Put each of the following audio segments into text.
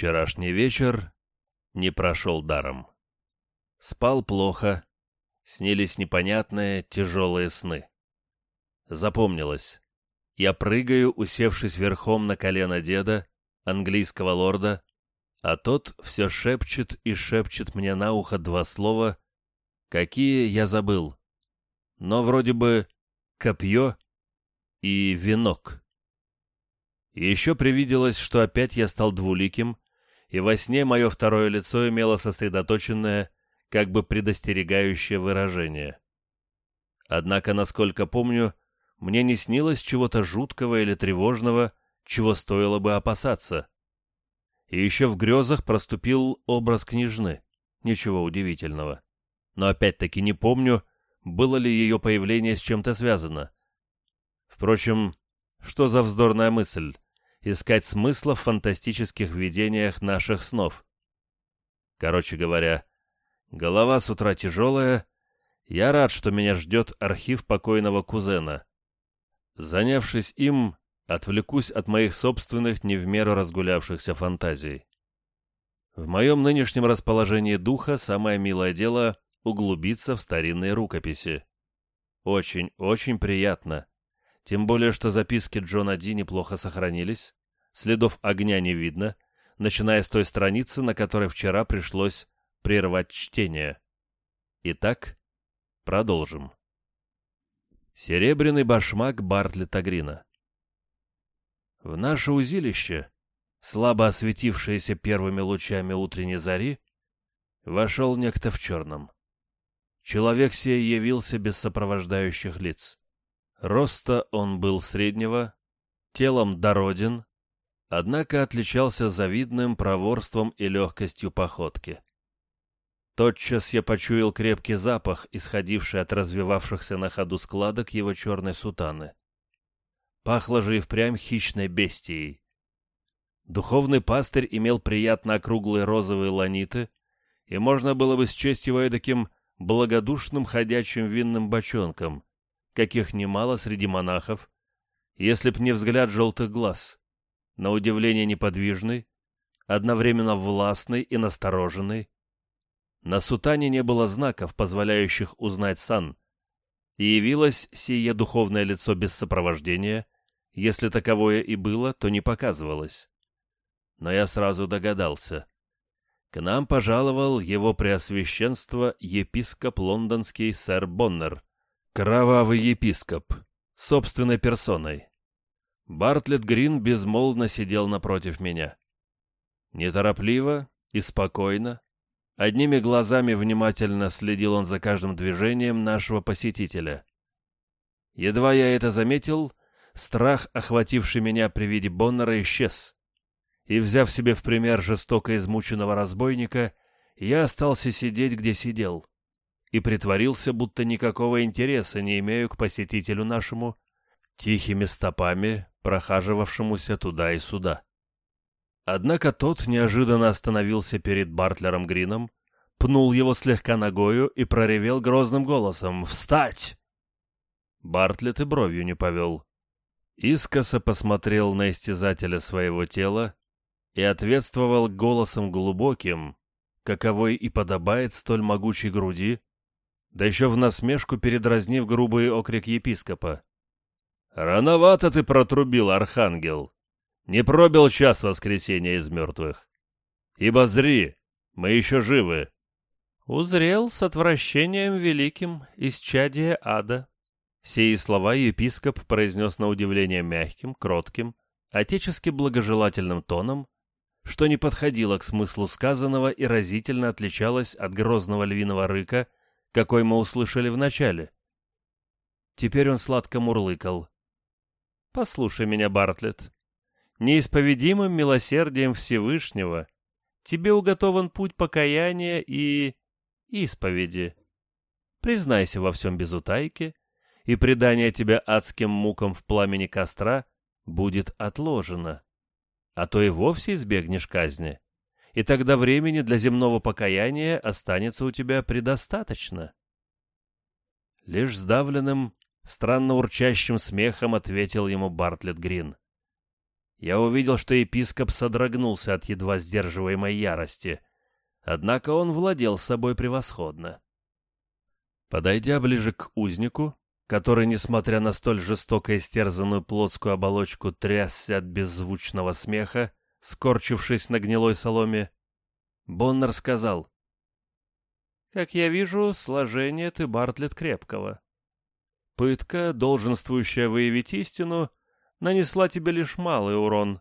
Вчерашний вечер не прошел даром. Спал плохо, снились непонятные тяжелые сны. Запомнилось. Я прыгаю, усевшись верхом на колено деда, английского лорда, а тот все шепчет и шепчет мне на ухо два слова, какие я забыл. Но вроде бы копье и венок. еще привиделось, что опять я стал двуликим, и во сне мое второе лицо имело сосредоточенное, как бы предостерегающее выражение. Однако, насколько помню, мне не снилось чего-то жуткого или тревожного, чего стоило бы опасаться. И еще в грезах проступил образ княжны. Ничего удивительного. Но опять-таки не помню, было ли ее появление с чем-то связано. Впрочем, что за вздорная мысль — искать смысла в фантастических видениях наших снов? Короче говоря, голова с утра тяжелая, я рад, что меня ждет архив покойного кузена. Занявшись им, отвлекусь от моих собственных не в меру разгулявшихся фантазий. В моем нынешнем расположении духа самое милое дело — углубиться в старинные рукописи. Очень-очень приятно. Тем более, что записки Джона Ди неплохо сохранились, следов огня не видно, начиная с той страницы, на которой вчера пришлось прервать чтение. Итак, продолжим. Серебряный башмак Бартлета Грина в наше узилище, слабо осветившееся первыми лучами утренней зари, вошел некто в черном. Человек сей явился без сопровождающих лиц. Роста он был среднего, телом дороден, однако отличался завидным проворством и легкостью походки. Тотчас я почуял крепкий запах, исходивший от развивавшихся на ходу складок его черной сутаны. Пахло же и впрямь хищной бестией. Духовный пастырь имел приятно округлые розовые ланиты, и можно было бы счесть его таким благодушным ходячим винным бочонком, каких немало среди монахов, если б не взгляд желтых глаз, на удивление неподвижный, одновременно властный и настороженный. На сутане не было знаков, позволяющих узнать сан, и явилось сие духовное лицо без сопровождения, если таковое и было, то не показывалось. Но я сразу догадался. К нам пожаловал его преосвященство епископ лондонский сэр Боннер, кровавый епископ, собственной персоной. Бартлетт Грин безмолвно сидел напротив меня. Неторопливо и спокойно, Одними глазами внимательно следил он за каждым движением нашего посетителя. Едва я это заметил, страх, охвативший меня при виде Боннера, исчез. И, взяв себе в пример жестоко измученного разбойника, я остался сидеть, где сидел, и притворился, будто никакого интереса не имею к посетителю нашему, тихими стопами, прохаживавшемуся туда и сюда. Однако тот неожиданно остановился перед Бартлером Грином, пнул его слегка ногою и проревел грозным голосом «Встать!». Бартлет и бровью не повел. Искоса посмотрел на истязателя своего тела и ответствовал голосом глубоким, каковой и подобает столь могучей груди, да еще в насмешку передразнив грубый окрик епископа. «Рановато ты протрубил, архангел!» не пробил час воскресения из мертвых. Ибо зри, мы еще живы. Узрел с отвращением великим из чадия ада. Сии слова епископ произнес на удивление мягким, кротким, отечески благожелательным тоном, что не подходило к смыслу сказанного и разительно отличалось от грозного львиного рыка, какой мы услышали в начале. Теперь он сладко мурлыкал. «Послушай меня, Бартлетт неисповедимым милосердием Всевышнего тебе уготован путь покаяния и исповеди. Признайся во всем без утайки, и предание тебя адским мукам в пламени костра будет отложено, а то и вовсе избегнешь казни, и тогда времени для земного покаяния останется у тебя предостаточно. Лишь сдавленным, странно урчащим смехом ответил ему Бартлетт Грин. Я увидел, что епископ содрогнулся от едва сдерживаемой ярости, однако он владел собой превосходно. Подойдя ближе к узнику, который, несмотря на столь жестоко истерзанную плотскую оболочку, трясся от беззвучного смеха, скорчившись на гнилой соломе, Боннер сказал, «Как я вижу, сложение ты, Бартлет, крепкого. Пытка, долженствующая выявить истину, нанесла тебе лишь малый урон,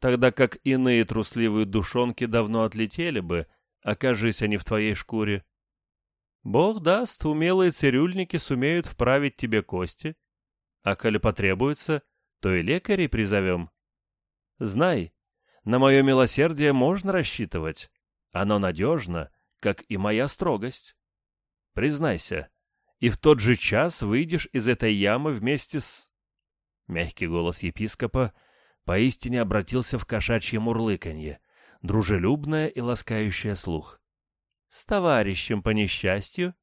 тогда как иные трусливые душонки давно отлетели бы, окажись они в твоей шкуре. Бог даст, умелые цирюльники сумеют вправить тебе кости, а коли потребуется, то и лекарей призовем. Знай, на мое милосердие можно рассчитывать. Оно надежно, как и моя строгость. Признайся, и в тот же час выйдешь из этой ямы вместе с... Мягкий голос епископа поистине обратился в кошачье мурлыканье, дружелюбное и ласкающее слух. С товарищем по несчастью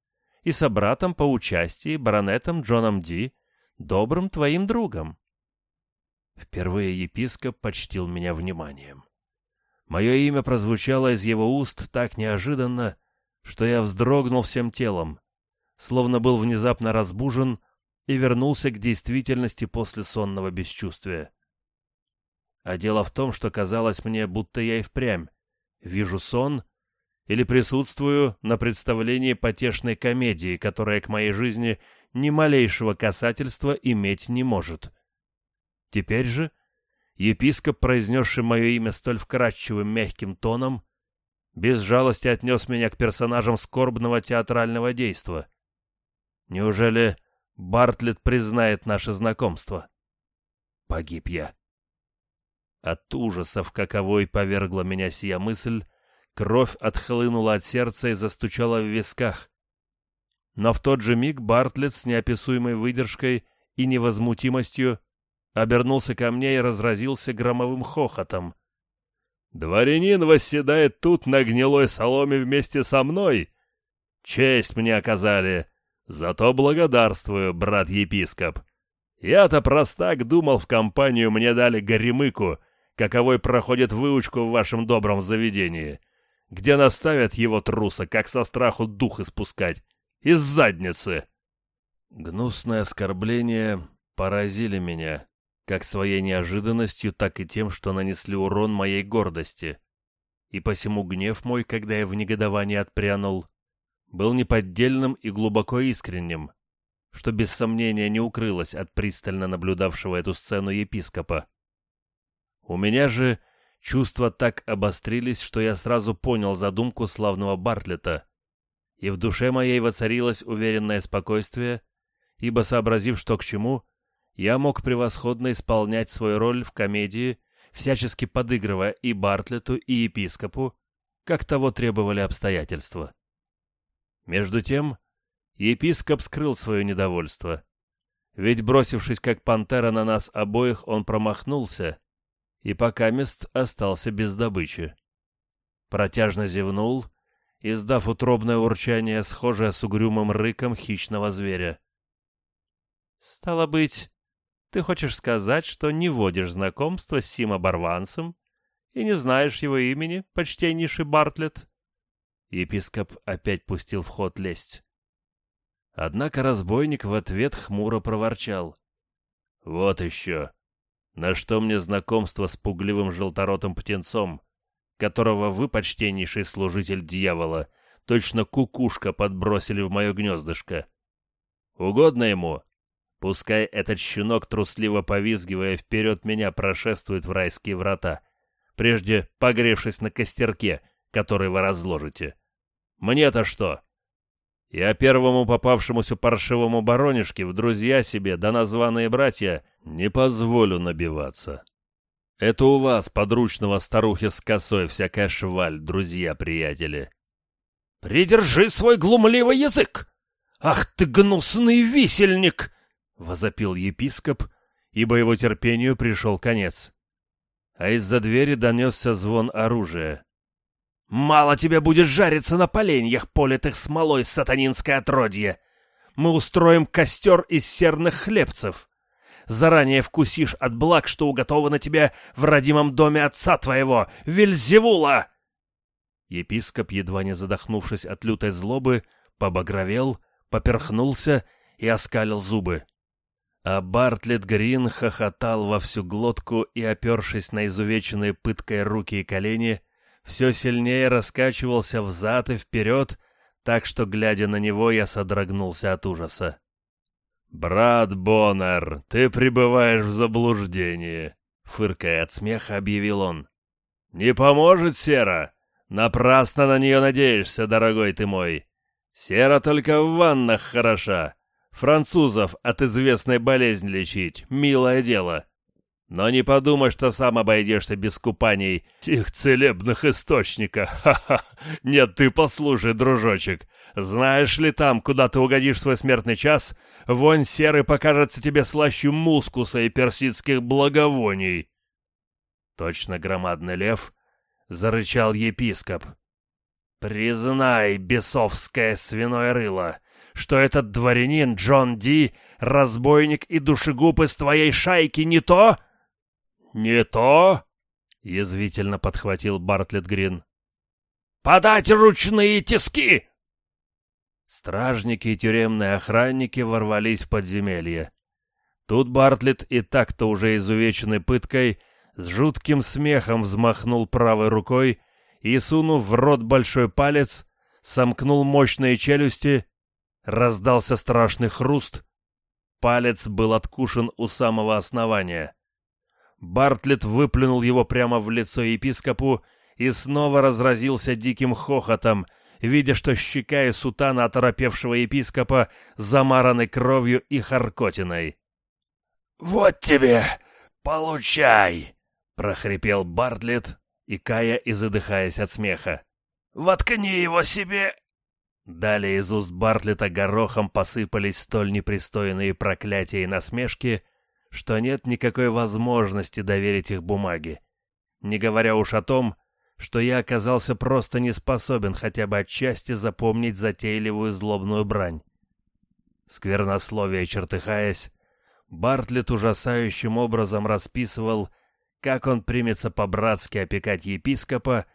и собратом по участии, баронетом Джоном Ди, добрым твоим другом. Впервые епископ почтил меня вниманием. Мое имя прозвучало из его уст так неожиданно, что я вздрогнул всем телом, словно был внезапно разбужен и вернулся к действительности после сонного бесчувствия. А дело в том, что казалось мне, будто я и впрямь вижу сон или присутствую на представлении потешной комедии, которая к моей жизни ни малейшего касательства иметь не может. Теперь же епископ, произнесший мое имя столь вкрадчивым мягким тоном, без жалости отнес меня к персонажам скорбного театрального действа. Неужели Бартлетт признает наше знакомство? Погиб я. От ужасов, каковой повергла меня сия мысль, кровь отхлынула от сердца и застучала в висках. Но в тот же миг Бартлетт с неописуемой выдержкой и невозмутимостью обернулся ко мне и разразился громовым хохотом. «Дворянин восседает тут на гнилой соломе вместе со мной. Честь мне оказали. Зато благодарствую, брат-епископ. Я-то простак думал, в компанию мне дали горемыку, каковой проходит выучку в вашем добром заведении, где наставят его труса, как со страху дух испускать, из задницы». Гнусное оскорбление поразили меня как своей неожиданностью, так и тем, что нанесли урон моей гордости. И посему гнев мой, когда я в негодовании отпрянул, был неподдельным и глубоко искренним, что без сомнения не укрылось от пристально наблюдавшего эту сцену епископа. У меня же чувства так обострились, что я сразу понял задумку славного Бартлета, и в душе моей воцарилось уверенное спокойствие, ибо, сообразив, что к чему, я мог превосходно исполнять свою роль в комедии, всячески подыгрывая и Бартлету, и епископу, как того требовали обстоятельства. Между тем, епископ скрыл свое недовольство. Ведь, бросившись как пантера на нас обоих, он промахнулся, и пока мест остался без добычи. Протяжно зевнул, издав утробное урчание, схожее с угрюмым рыком хищного зверя. «Стало быть, ты хочешь сказать, что не водишь знакомства с сим оборванцем и не знаешь его имени, почтеннейший Бартлетт?» Епископ опять пустил в ход лесть. Однако разбойник в ответ хмуро проворчал. «Вот еще! На что мне знакомство с пугливым желторотым птенцом, которого вы, почтеннейший служитель дьявола, точно кукушка подбросили в мое гнездышко? Угодно ему? Пускай этот щенок, трусливо повизгивая вперед меня, прошествует в райские врата, прежде погревшись на костерке, который вы разложите. Мне-то что? Я первому попавшемуся паршивому баронишке в друзья себе, да названные братья, не позволю набиваться. Это у вас, подручного старухи с косой, всякая шваль, друзья-приятели. «Придержи свой глумливый язык! Ах ты гнусный висельник!» Возопил епископ, ибо его терпению пришел конец. А из-за двери донесся звон оружия. «Мало тебе будет жариться на поленьях, политых смолой, сатанинское отродье! Мы устроим костер из серных хлебцев! заранее вкусишь от благ, что уготовано тебе в родимом доме отца твоего, Вельзевула!» Епископ, едва не задохнувшись от лютой злобы, побагровел, поперхнулся и оскалил зубы. А Бартлетт Грин хохотал во всю глотку и, опершись на изувеченные пыткой руки и колени, все сильнее раскачивался взад и вперед, так что, глядя на него, я содрогнулся от ужаса. «Брат Боннер, ты пребываешь в заблуждении», — фыркая от смеха, объявил он. «Не поможет Сера? Напрасно на нее надеешься, дорогой ты мой. Сера только в ваннах хороша. Французов от известной болезни лечить — милое дело. Но не подумай, что сам обойдешься без купаний их целебных источников. Ха-ха! Нет, ты послушай, дружочек. Знаешь ли там, куда ты угодишь свой смертный час, вонь серы покажется тебе слаще мускуса и персидских благовоний. Точно громадный лев зарычал епископ. «Признай, бесовское свиное рыло, что этот дворянин Джон Ди, разбойник и душегуб из твоей шайки, не то?» «Не то?» — язвительно подхватил Бартлетт Грин. «Подать ручные тиски!» Стражники и тюремные охранники ворвались в подземелье. Тут Бартлетт и так-то уже изувеченный пыткой с жутким смехом взмахнул правой рукой и, сунув в рот большой палец, сомкнул мощные челюсти, раздался страшный хруст. Палец был откушен у самого основания. Бартлетт выплюнул его прямо в лицо епископу и снова разразился диким хохотом, видя, что щека и сутана оторопевшего епископа замараны кровью и харкотиной. «Вот тебе! Получай!» — прохрипел Бартлетт, икая и задыхаясь от смеха. «Воткни его себе!» Далее из уст Бартлета горохом посыпались столь непристойные проклятия и насмешки, что нет никакой возможности доверить их бумаге. Не говоря уж о том, что я оказался просто не способен хотя бы отчасти запомнить затейливую злобную брань. Сквернословие чертыхаясь, Бартлет ужасающим образом расписывал, как он примется по-братски опекать епископа,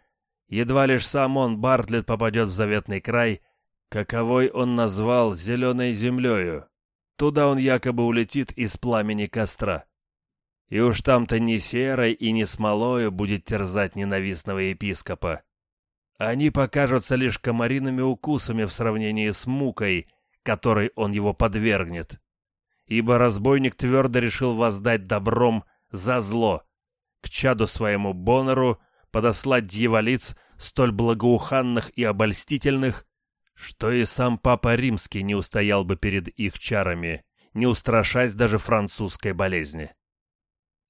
едва лишь сам он, Бартлет, попадет в заветный край, каковой он назвал «зеленой землею», Туда он якобы улетит из пламени костра. И уж там-то не серой и не смолою будет терзать ненавистного епископа. Они покажутся лишь комариными укусами в сравнении с мукой, которой он его подвергнет. Ибо разбойник твердо решил воздать добром за зло, к чаду своему Боннеру подослать дьяволиц, столь благоуханных и обольстительных, что и сам Папа Римский не устоял бы перед их чарами, не устрашась даже французской болезни.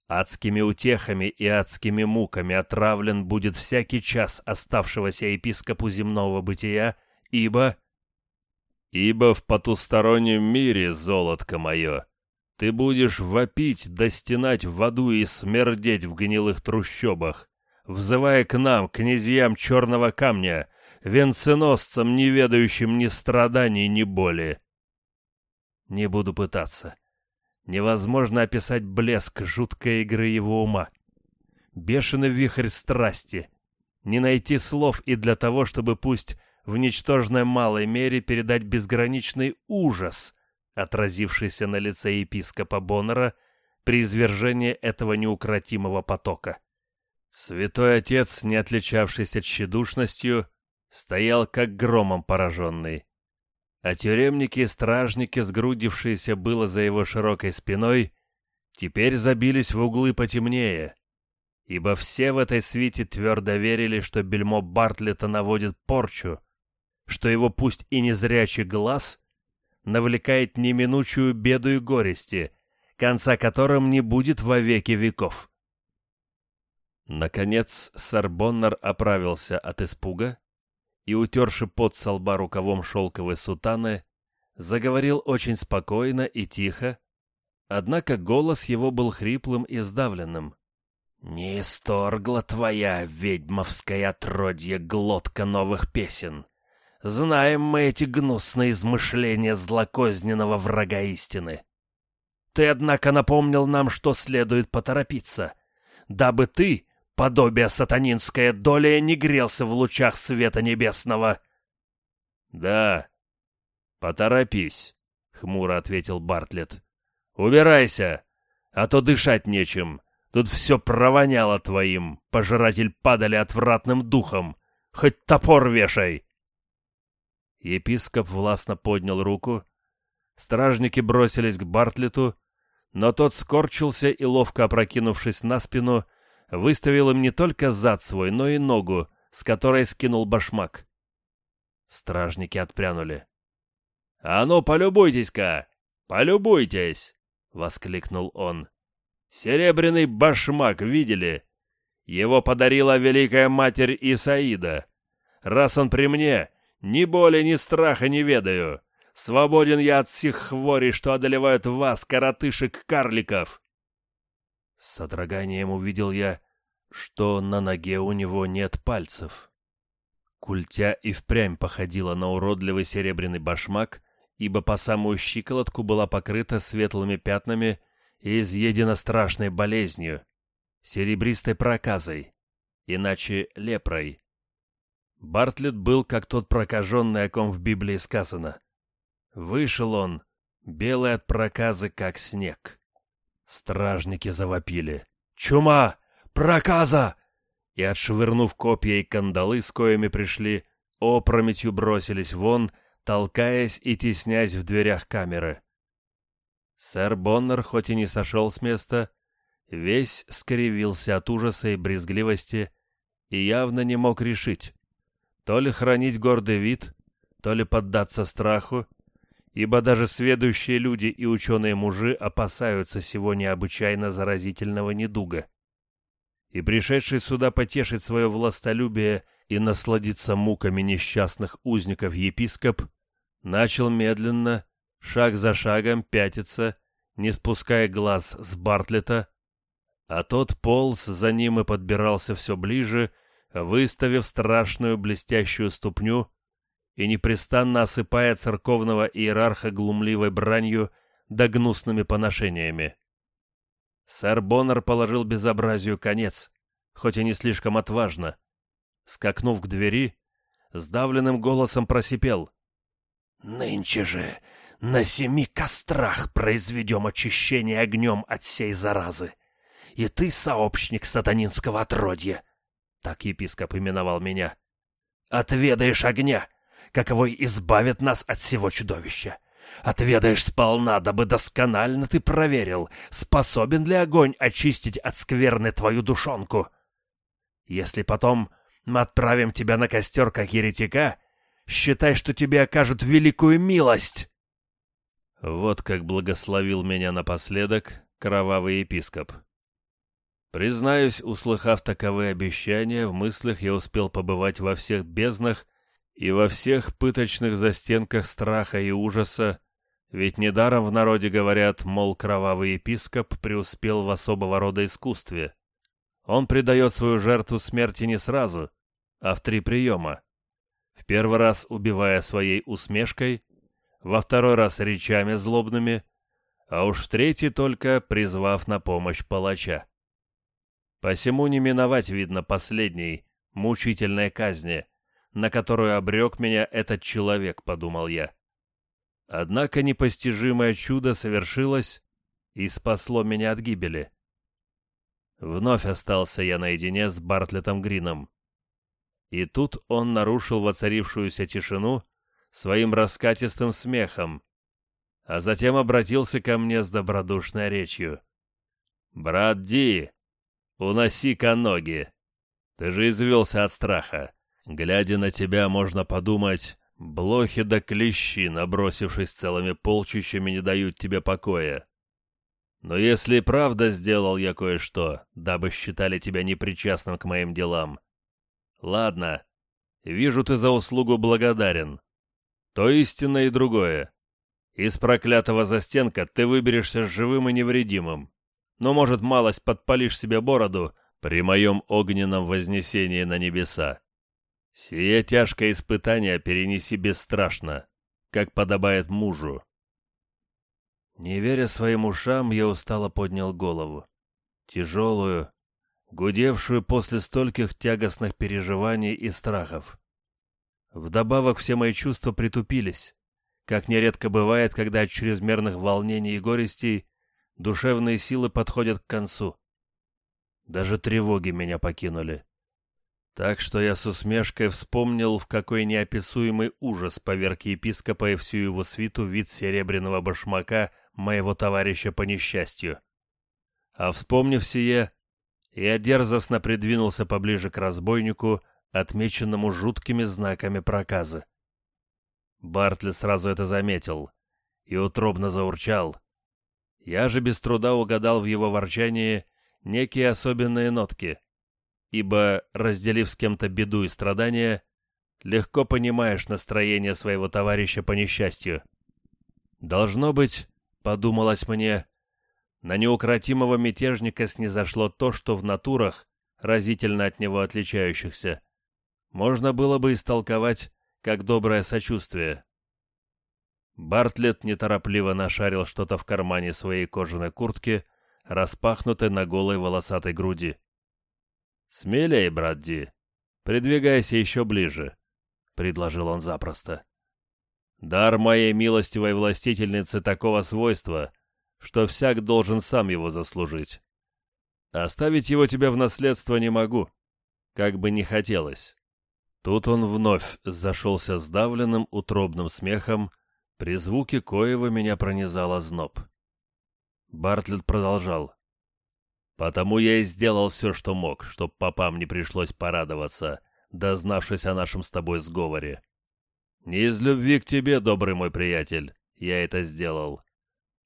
Адскими утехами и адскими муками отравлен будет всякий час оставшегося епископу земного бытия, ибо... Ибо в потустороннем мире, золотко мое, ты будешь вопить, достинать в аду и смердеть в гнилых трущобах, взывая к нам, князьям черного камня, венценосцам, не ведающим ни страданий, ни боли. Не буду пытаться. Невозможно описать блеск жуткой игры его ума. Бешеный вихрь страсти. Не найти слов и для того, чтобы пусть в ничтожной малой мере передать безграничный ужас, отразившийся на лице епископа Боннера при извержении этого неукротимого потока. Святой Отец, не отличавшийся тщедушностью, стоял как громом пораженный. А тюремники и стражники, сгрудившиеся было за его широкой спиной, теперь забились в углы потемнее, ибо все в этой свите твердо верили, что бельмо Бартлета наводит порчу, что его пусть и незрячий глаз навлекает неминучую беду и горести, конца которым не будет во веки веков. Наконец Сарбоннер оправился от испуга и, утерши пот со лба рукавом шелковой сутаны, заговорил очень спокойно и тихо, однако голос его был хриплым и сдавленным. «Не исторгла твоя ведьмовская отродье глотка новых песен. Знаем мы эти гнусные измышления злокозненного врага истины. Ты, однако, напомнил нам, что следует поторопиться, дабы ты, подобие сатанинское, доля не грелся в лучах света небесного. — Да, поторопись, — хмуро ответил Бартлетт. — Убирайся, а то дышать нечем. Тут все провоняло твоим, пожиратель падали отвратным духом. Хоть топор вешай. Епископ властно поднял руку. Стражники бросились к Бартлету, но тот скорчился и, ловко опрокинувшись на спину, выставил им не только зад свой, но и ногу, с которой скинул башмак. Стражники отпрянули. — А ну, полюбуйтесь-ка! Полюбуйтесь! — воскликнул он. — Серебряный башмак видели? Его подарила Великая Матерь Исаида. Раз он при мне, ни боли, ни страха не ведаю. Свободен я от всех хворей, что одолевают вас, коротышек-карликов!» С содроганием увидел я, что на ноге у него нет пальцев. Культя и впрямь походила на уродливый серебряный башмак, ибо по самую щиколотку была покрыта светлыми пятнами и изъедена страшной болезнью, серебристой проказой, иначе лепрой. Бартлетт был как тот прокаженный, о ком в Библии сказано. Вышел он, белый от проказы, как снег. Стражники завопили. «Чума! Проказа!» И, отшвырнув копья и кандалы, с коями пришли, опрометью бросились вон, толкаясь и теснясь в дверях камеры. Сэр Боннер, хоть и не сошел с места, весь скривился от ужаса и брезгливости и явно не мог решить, то ли хранить гордый вид, то ли поддаться страху, ибо даже сведущие люди и ученые-мужи опасаются сего необычайно заразительного недуга. И пришедший сюда потешить свое властолюбие и насладиться муками несчастных узников епископ, начал медленно, шаг за шагом пятиться, не спуская глаз с Бартлета, а тот полз за ним и подбирался все ближе, выставив страшную блестящую ступню, и непрестанно осыпая церковного иерарха глумливой бранью да гнусными поношениями. Сэр Боннер положил безобразию конец, хоть и не слишком отважно. Скакнув к двери, сдавленным голосом просипел. «Нынче же на семи кострах произведем очищение огнем от сей заразы. И ты, сообщник сатанинского отродья, так епископ именовал меня, отведаешь огня, каковой избавит нас от всего чудовища. Отведаешь сполна, дабы досконально ты проверил, способен ли огонь очистить от скверны твою душонку. Если потом мы отправим тебя на костер, как еретика, считай, что тебе окажут великую милость. Вот как благословил меня напоследок кровавый епископ. Признаюсь, услыхав таковые обещания, в мыслях я успел побывать во всех безднах и во всех пыточных застенках страха и ужаса, ведь недаром в народе говорят, мол, кровавый епископ преуспел в особого рода искусстве. Он предает свою жертву смерти не сразу, а в три приема. В первый раз убивая своей усмешкой, во второй раз речами злобными, а уж в третий только призвав на помощь палача. Посему не миновать, видно, последней, мучительной казни, на которую обрек меня этот человек, подумал я. Однако непостижимое чудо совершилось и спасло меня от гибели. Вновь остался я наедине с Бартлетом Грином. И тут он нарушил воцарившуюся тишину своим раскатистым смехом, а затем обратился ко мне с добродушной речью. «Брат Ди, уноси-ка ноги! Ты же извелся от страха. Глядя на тебя, можно подумать, блохи да клещи, набросившись целыми полчищами, не дают тебе покоя. Но если правда сделал я кое-что, дабы считали тебя непричастным к моим делам, ладно, вижу, ты за услугу благодарен. То истинно и другое. Из проклятого застенка ты выберешься живым и невредимым, но, может, малость подпалишь себе бороду при моем огненном вознесении на небеса. Сие тяжкое испытание перенеси бесстрашно, как подобает мужу. Не веря своим ушам, я устало поднял голову. Тяжелую, гудевшую после стольких тягостных переживаний и страхов. Вдобавок все мои чувства притупились, как нередко бывает, когда от чрезмерных волнений и горестей душевные силы подходят к концу. Даже тревоги меня покинули. Так что я с усмешкой вспомнил, в какой неописуемый ужас поверг епископа и всю его свиту вид серебряного башмака моего товарища по несчастью. А вспомнив сие, я дерзостно придвинулся поближе к разбойнику, отмеченному жуткими знаками проказа. Бартли сразу это заметил и утробно заурчал. Я же без труда угадал в его ворчании некие особенные нотки, ибо, разделив с кем-то беду и страдания, легко понимаешь настроение своего товарища по несчастью. Должно быть, подумалось мне, на неукротимого мятежника снизошло то, что в натурах, разительно от него отличающихся, можно было бы истолковать как доброе сочувствие. Бартлетт неторопливо нашарил что-то в кармане своей кожаной куртки, распахнутой на голой волосатой груди. «Смелей, брат Ди, придвигайся еще ближе», — предложил он запросто. «Дар моей милостивой властительницы такого свойства, что всяк должен сам его заслужить. Оставить его тебе в наследство не могу, как бы не хотелось». Тут он вновь зашелся сдавленным утробным смехом, при звуке коего меня пронизал озноб. Бартлетт продолжал. «Потому я и сделал все, что мог, чтоб попам не пришлось порадоваться, дознавшись о нашем с тобой сговоре. Не из любви к тебе, добрый мой приятель, я это сделал,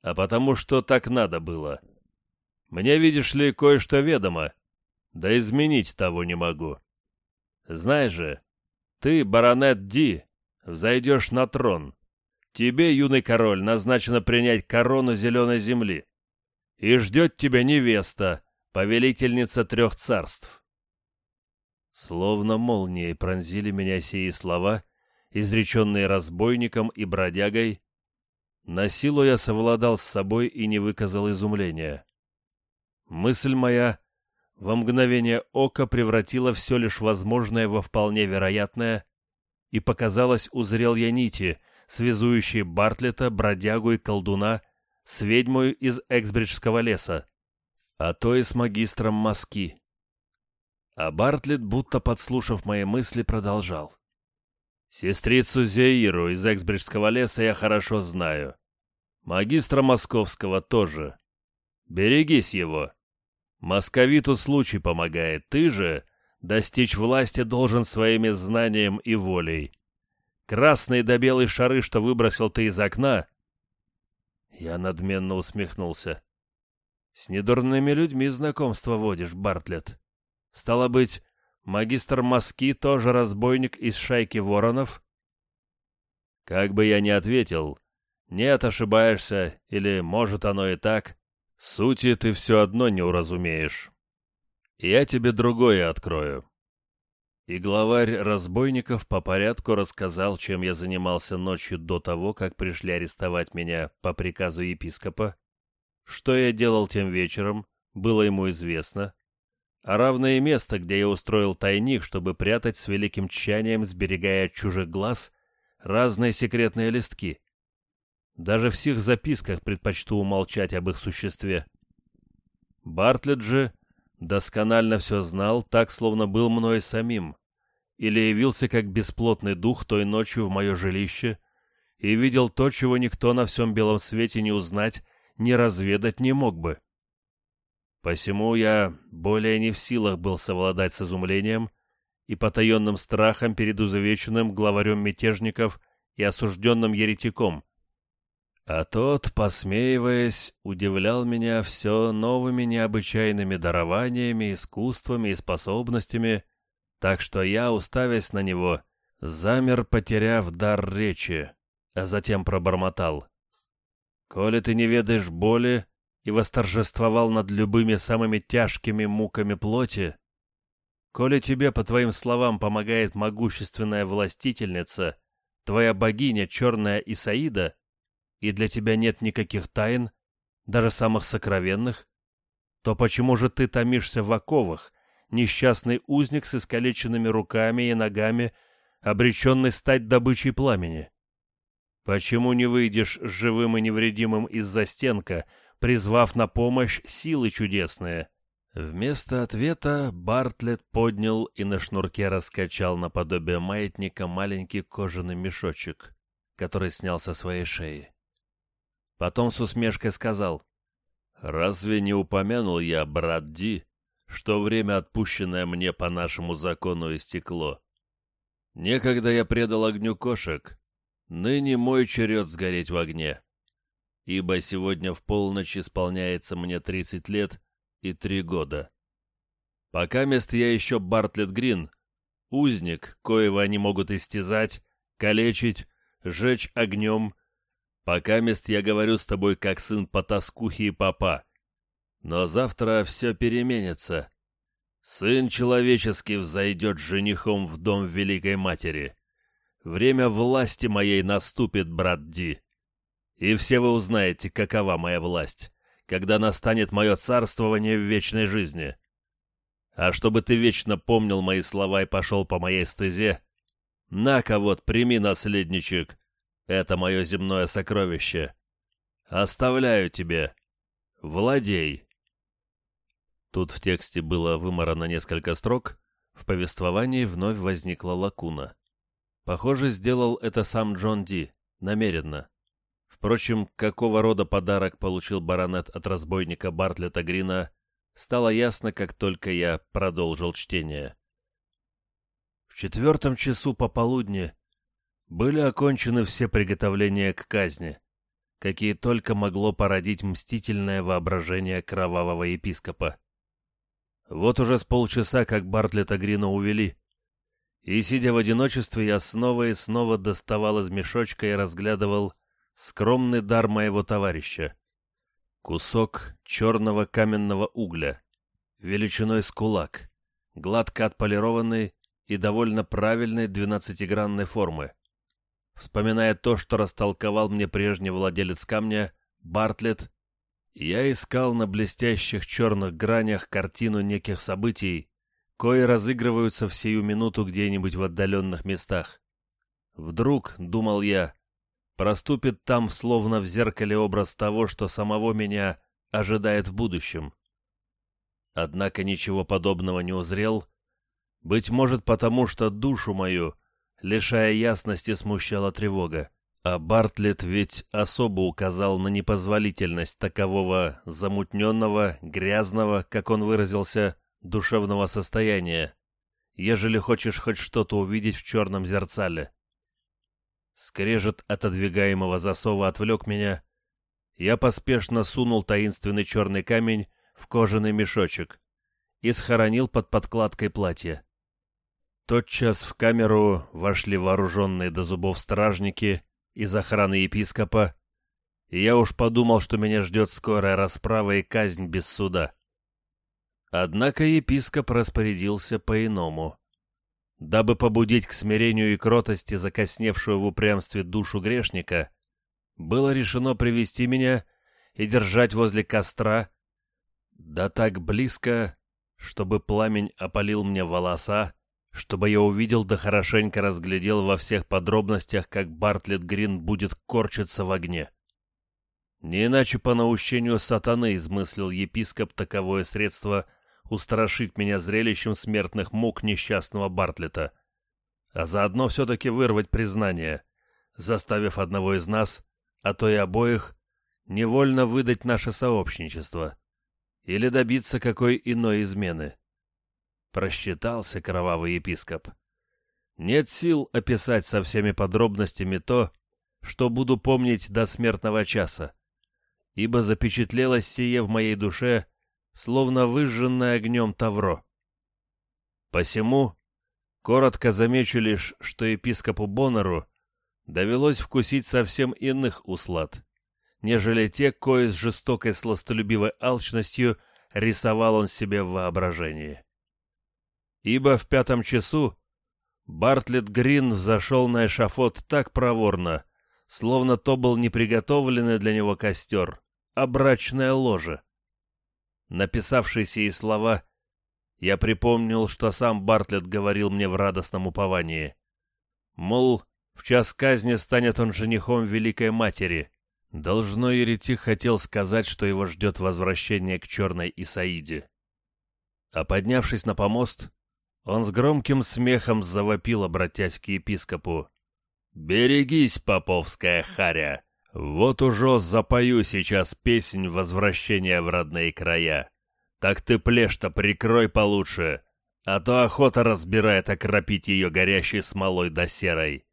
а потому что так надо было. Мне, видишь ли, кое-что ведомо, да изменить того не могу. Знаешь же, ты, баронет Ди, взойдешь на трон. Тебе, юный король, назначено принять корону зеленой земли и ждет тебя невеста, повелительница трех царств. Словно молнией пронзили меня сии слова, изреченные разбойником и бродягой. На силу я совладал с собой и не выказал изумления. Мысль моя во мгновение ока превратила все лишь возможное во вполне вероятное, и показалось, узрел я нити, связующие Бартлета, бродягу и колдуна, с ведьмой из Эксбриджского леса, а то и с магистром Маски. А Бартлетт, будто подслушав мои мысли, продолжал. «Сестрицу Зеиру из Эксбриджского леса я хорошо знаю. Магистра Московского тоже. Берегись его. Московиту случай помогает. Ты же достичь власти должен своими знанием и волей. Красные да белые шары, что выбросил ты из окна, я надменно усмехнулся. «С недурными людьми знакомство водишь, Бартлетт. Стало быть, магистр Маски тоже разбойник из шайки воронов?» Как бы я ни ответил, нет, ошибаешься, или может оно и так, сути ты все одно не уразумеешь. Я тебе другое открою. И главарь разбойников по порядку рассказал, чем я занимался ночью до того, как пришли арестовать меня по приказу епископа, что я делал тем вечером, было ему известно, а равное место, где я устроил тайник, чтобы прятать с великим тщанием, сберегая от чужих глаз, разные секретные листки. Даже в сих записках предпочту умолчать об их существе. Бартлетт же досконально все знал, так, словно был мной самим, или явился как бесплотный дух той ночью в мое жилище и видел то, чего никто на всем белом свете не узнать, не разведать не мог бы. Посему я более не в силах был совладать с изумлением и потаенным страхом перед изувеченным главарем мятежников и осужденным еретиком. А тот, посмеиваясь, удивлял меня все новыми необычайными дарованиями, искусствами и способностями, так что я, уставясь на него, замер, потеряв дар речи, а затем пробормотал. «Коли ты не ведаешь боли и восторжествовал над любыми самыми тяжкими муками плоти, коли тебе, по твоим словам, помогает могущественная властительница, твоя богиня черная Исаида, и для тебя нет никаких тайн, даже самых сокровенных, то почему же ты томишься в оковах, несчастный узник с искалеченными руками и ногами, обреченный стать добычей пламени? Почему не выйдешь живым и невредимым из-за стенка, призвав на помощь силы чудесные?» Вместо ответа Бартлетт поднял и на шнурке раскачал наподобие маятника маленький кожаный мешочек, который снял со своей шеи. Потом с усмешкой сказал, «Разве не упомянул я, брат Ди, что время, отпущенное мне по нашему закону, истекло? Некогда я предал огню кошек, ныне мой черед сгореть в огне, ибо сегодня в полночь исполняется мне тридцать лет, и три года. Пока мест я еще Бартлетт Грин, узник, коего они могут истязать, калечить, жечь огнем. Пока мест я говорю с тобой, как сын потаскухи и папа. Но завтра все переменится. Сын человеческий взойдет женихом в дом Великой Матери. Время власти моей наступит, брат Ди. И все вы узнаете, какова моя власть когда настанет мое царствование в вечной жизни. А чтобы ты вечно помнил мои слова и пошел по моей стезе, на-ка вот, прими, наследничек, это мое земное сокровище. Оставляю тебе. Владей. Тут в тексте было вымарано несколько строк, в повествовании вновь возникла лакуна. Похоже, сделал это сам Джон Ди, намеренно. Впрочем, какого рода подарок получил баронет от разбойника Бартлета Грина, стало ясно, как только я продолжил чтение. В четвертом часу пополудни были окончены все приготовления к казни, какие только могло породить мстительное воображение кровавого епископа. Вот уже с полчаса, как Бартлета Грина увели, и, сидя в одиночестве, я снова и снова доставал из мешочка и разглядывал Скромный дар моего товарища. Кусок черного каменного угля, величиной с кулак, гладко отполированный и довольно правильной двенадцатигранной формы. Вспоминая то, что растолковал мне прежний владелец камня, Бартлетт, я искал на блестящих черных гранях картину неких событий, кои разыгрываются в сию минуту где-нибудь в отдаленных местах. Вдруг, думал я, проступит там словно в зеркале образ того, что самого меня ожидает в будущем. Однако ничего подобного не узрел, быть может потому, что душу мою, лишая ясности, смущала тревога. А Бартлетт ведь особо указал на непозволительность такового замутненного, грязного, как он выразился, душевного состояния, ежели хочешь хоть что-то увидеть в черном зерцале. Скрежет отодвигаемого засова отвлек меня. Я поспешно сунул таинственный черный камень в кожаный мешочек и схоронил под подкладкой платья. Тотчас в камеру вошли вооруженные до зубов стражники из охраны епископа, и я уж подумал, что меня ждет скорая расправа и казнь без суда. Однако епископ распорядился по-иному. Дабы побудить к смирению и кротости закосневшую в упрямстве душу грешника, было решено привести меня и держать возле костра, да так близко, чтобы пламень опалил мне волоса, чтобы я увидел да хорошенько разглядел во всех подробностях, как Бартлетт Грин будет корчиться в огне. Не иначе по наущению сатаны измыслил епископ таковое средство — устрашить меня зрелищем смертных мук несчастного Бартлета, а заодно все-таки вырвать признание, заставив одного из нас, а то и обоих, невольно выдать наше сообщничество или добиться какой иной измены. Просчитался кровавый епископ. Нет сил описать со всеми подробностями то, что буду помнить до смертного часа, ибо запечатлелось сие в моей душе словно выжженное огнем тавро. Посему, коротко замечу лишь, что епископу Боннеру довелось вкусить совсем иных услад, нежели те, кои с жестокой сластолюбивой алчностью рисовал он себе в воображении. Ибо в пятом часу Бартлетт Грин взошел на эшафот так проворно, словно то был не приготовленный для него костер, а брачное ложе. Написавшие сии слова, я припомнил, что сам Бартлетт говорил мне в радостном уповании. Мол, в час казни станет он женихом Великой Матери. Должно, еретик хотел сказать, что его ждет возвращение к Черной Исаиде. А поднявшись на помост, он с громким смехом завопил, обратясь к епископу. «Берегись, поповская харя! Вот уже запою сейчас песнь возвращения в родные края. Так ты плешь-то прикрой получше, а то охота разбирает окропить ее горящей смолой до серой.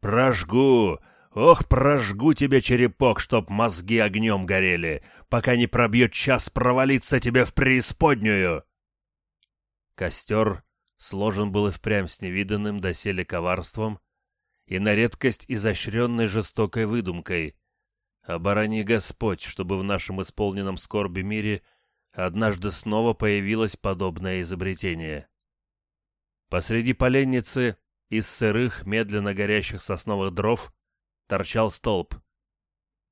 Прожгу, ох, прожгу тебе черепок, чтоб мозги огнем горели, пока не пробьет час провалиться тебе в преисподнюю!» Костер сложен был и впрямь с невиданным доселе коварством и на редкость изощренной жестокой выдумкой. Оборони Господь, чтобы в нашем исполненном скорби мире однажды снова появилось подобное изобретение. Посреди поленницы из сырых, медленно горящих сосновых дров торчал столб.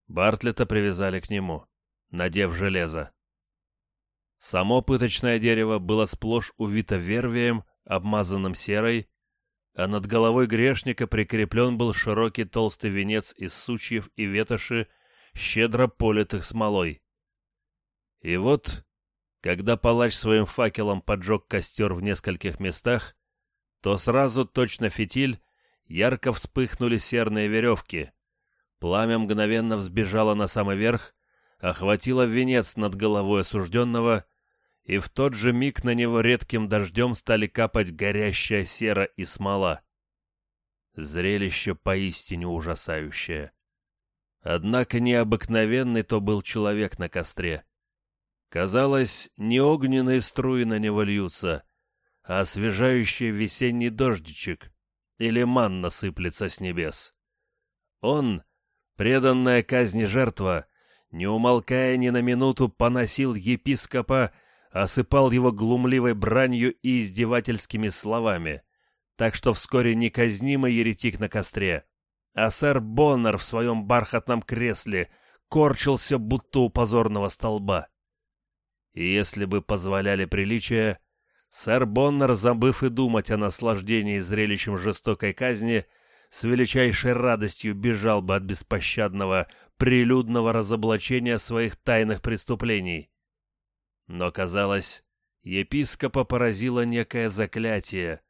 Бартлета привязали к нему, надев железо. Само пыточное дерево было сплошь увито вервием, обмазанным серой, а над головой грешника прикреплен был широкий толстый венец из сучьев и ветоши, щедро политых смолой. И вот, когда палач своим факелом поджег костер в нескольких местах, то сразу, точно фитиль, ярко вспыхнули серные веревки. Пламя мгновенно взбежало на самый верх, охватило венец над головой осужденного и в тот же миг на него редким дождем стали капать горящая сера и смола. Зрелище поистине ужасающее. Однако необыкновенный то был человек на костре. Казалось, не огненные струи на него льются, а освежающий весенний дождичек или манна сыплется с небес. Он, преданная казни жертва, не умолкая ни на минуту, поносил епископа осыпал его глумливой бранью и издевательскими словами, так что вскоре неказнимый еретик на костре, а сэр Боннер в своем бархатном кресле корчился будто у позорного столба. И если бы позволяли приличия, сэр Боннер, забыв и думать о наслаждении зрелищем жестокой казни, с величайшей радостью бежал бы от беспощадного, прилюдного разоблачения своих тайных преступлений. Но, казалось, епископа поразило некое заклятие,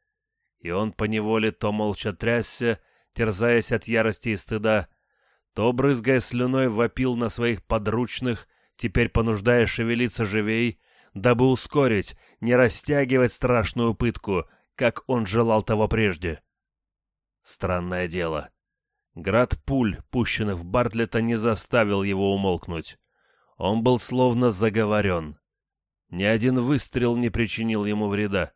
и он поневоле то молча трясся, терзаясь от ярости и стыда, то, брызгая слюной, вопил на своих подручных, теперь понуждая шевелиться живей, дабы ускорить, не растягивать страшную пытку, как он желал того прежде. Странное дело. Град пуль, пущенных в Бартлета, не заставил его умолкнуть. Он был словно заговорен. Ни один выстрел не причинил ему вреда.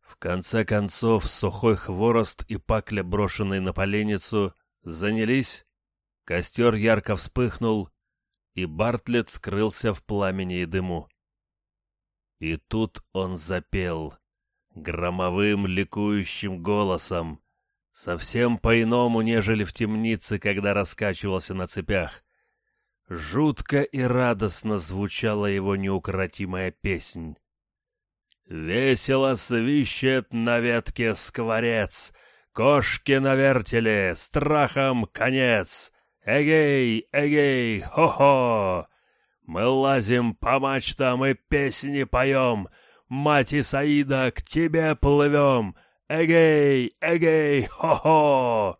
В конце концов, сухой хворост и пакля, брошенные на поленницу, занялись, костер ярко вспыхнул, и Бартлетт скрылся в пламени и дыму. И тут он запел громовым ликующим голосом, совсем по-иному, нежели в темнице, когда раскачивался на цепях. Жутко и радостно звучала его неукротимая песнь. Весело свищет на ветке скворец, Кошки на вертеле, страхом конец. Эгей, эгей, хо-хо! Мы лазим по мачтам и песни поем, Мать Исаида, к тебе плывем! Эгей, эгей, хо-хо!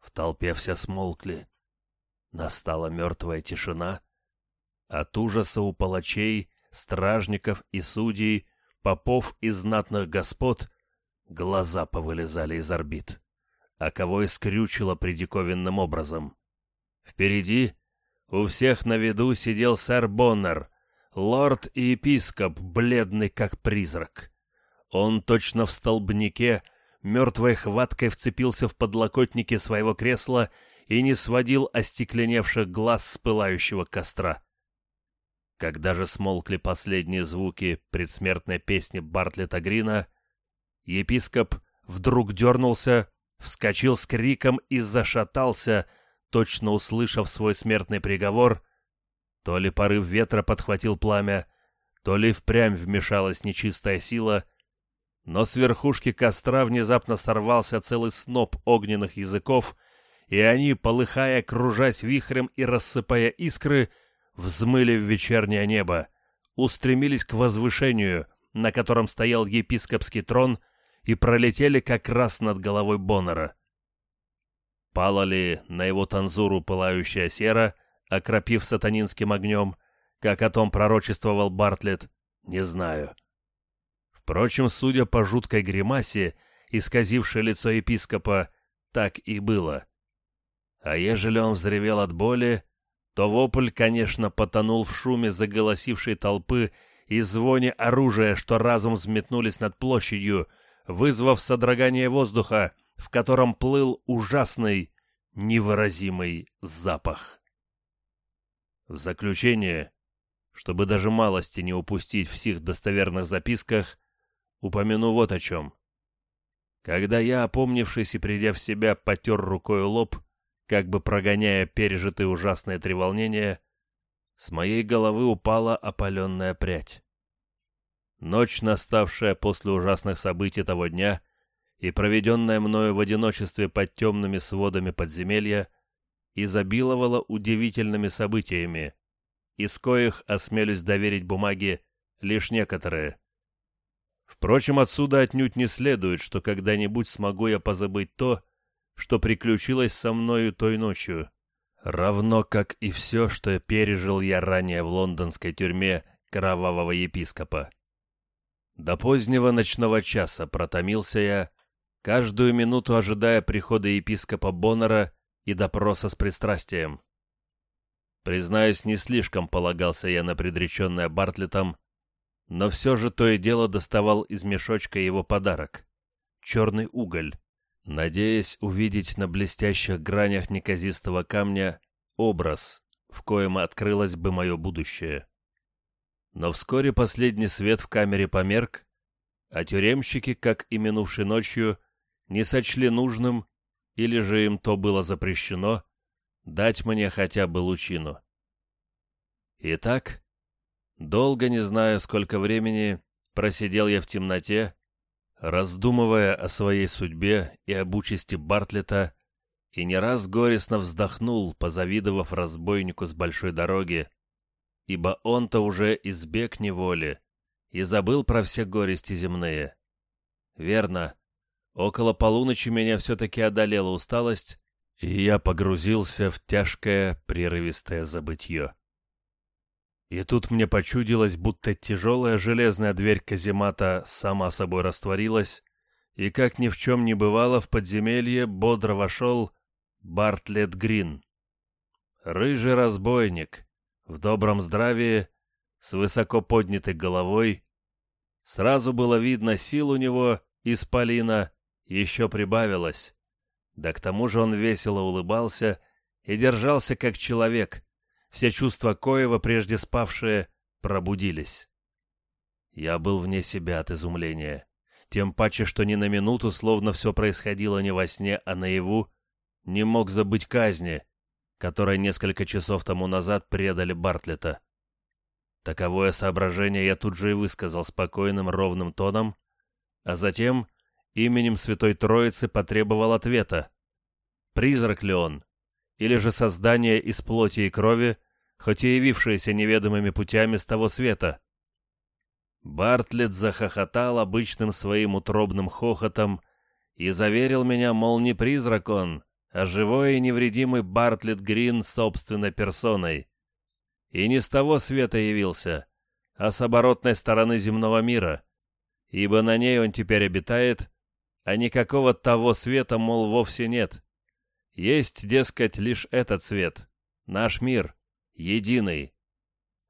В толпе все смолкли. Настала мертвая тишина. От ужаса у палачей, стражников и судей, попов и знатных господ глаза повылезали из орбит, а кого и скрючило предиковинным образом. Впереди, у всех на виду, сидел сэр Боннер, лорд и епископ, бледный как призрак. Он точно в столбнике, мертвой хваткой вцепился в подлокотники своего кресла и не сводил остекленевших глаз с пылающего костра. Когда же смолкли последние звуки предсмертной песни Бартлета Грина, епископ вдруг дернулся, вскочил с криком и зашатался, точно услышав свой смертный приговор. То ли порыв ветра подхватил пламя, то ли впрямь вмешалась нечистая сила, но с верхушки костра внезапно сорвался целый сноп огненных языков, и они, полыхая, кружась вихрем и рассыпая искры, взмыли в вечернее небо, устремились к возвышению, на котором стоял епископский трон, и пролетели как раз над головой Боннера. Пала ли на его танзуру пылающая сера, окропив сатанинским огнем, как о том пророчествовал Бартлетт, не знаю. Впрочем, судя по жуткой гримасе, исказившей лицо епископа, так и было. А ежели он взревел от боли, то вопль, конечно, потонул в шуме заголосившей толпы и звоне оружия, что разом взметнулись над площадью, вызвав содрогание воздуха, в котором плыл ужасный, невыразимый запах. В заключение, чтобы даже малости не упустить в сих достоверных записках, упомяну вот о чем. Когда я, опомнившись и придя в себя, потер рукой лоб, как бы прогоняя пережитые ужасные треволнения, с моей головы упала опаленная прядь. Ночь, наставшая после ужасных событий того дня и проведенная мною в одиночестве под темными сводами подземелья, изобиловала удивительными событиями, из коих осмелюсь доверить бумаге лишь некоторые. Впрочем, отсюда отнюдь не следует, что когда-нибудь смогу я позабыть то, что приключилось со мною той ночью, равно как и все, что пережил я ранее в лондонской тюрьме кровавого епископа. До позднего ночного часа протомился я, каждую минуту ожидая прихода епископа Боннера и допроса с пристрастием. Признаюсь, не слишком полагался я на предреченное Бартлетом, но все же то и дело доставал из мешочка его подарок — черный уголь, надеясь увидеть на блестящих гранях неказистого камня образ, в коем открылось бы мое будущее. Но вскоре последний свет в камере померк, а тюремщики, как и минувшей ночью, не сочли нужным, или же им то было запрещено, дать мне хотя бы лучину. Итак, долго не знаю, сколько времени просидел я в темноте, раздумывая о своей судьбе и об участи Бартлета, и не раз горестно вздохнул, позавидовав разбойнику с большой дороги, ибо он-то уже избег неволи и забыл про все горести земные. Верно, около полуночи меня все-таки одолела усталость, и я погрузился в тяжкое прерывистое забытье. И тут мне почудилось, будто тяжелая железная дверь каземата сама собой растворилась, и, как ни в чем не бывало, в подземелье бодро вошел Бартлет Грин. Рыжий разбойник, в добром здравии, с высоко поднятой головой. Сразу было видно, сил у него, исполина, еще прибавилось. Да к тому же он весело улыбался и держался как человек. Все чувства Коева, прежде спавшие, пробудились. Я был вне себя от изумления. Тем паче, что ни на минуту, словно все происходило не во сне, а наяву, не мог забыть казни, которой несколько часов тому назад предали Бартлета. Таковое соображение я тут же и высказал спокойным, ровным тоном, а затем именем Святой Троицы потребовал ответа. Призрак ли он? Или же создание из плоти и крови, хоть и явившееся неведомыми путями с того света? Бартлет захохотал обычным своим утробным хохотом и заверил меня, мол, не призрак он, а живой и невредимый Бартлетт Грин собственной персоной. И не с того света явился, а с оборотной стороны земного мира, ибо на ней он теперь обитает, а никакого того света, мол, вовсе нет. Есть, дескать, лишь этот свет, наш мир, единый.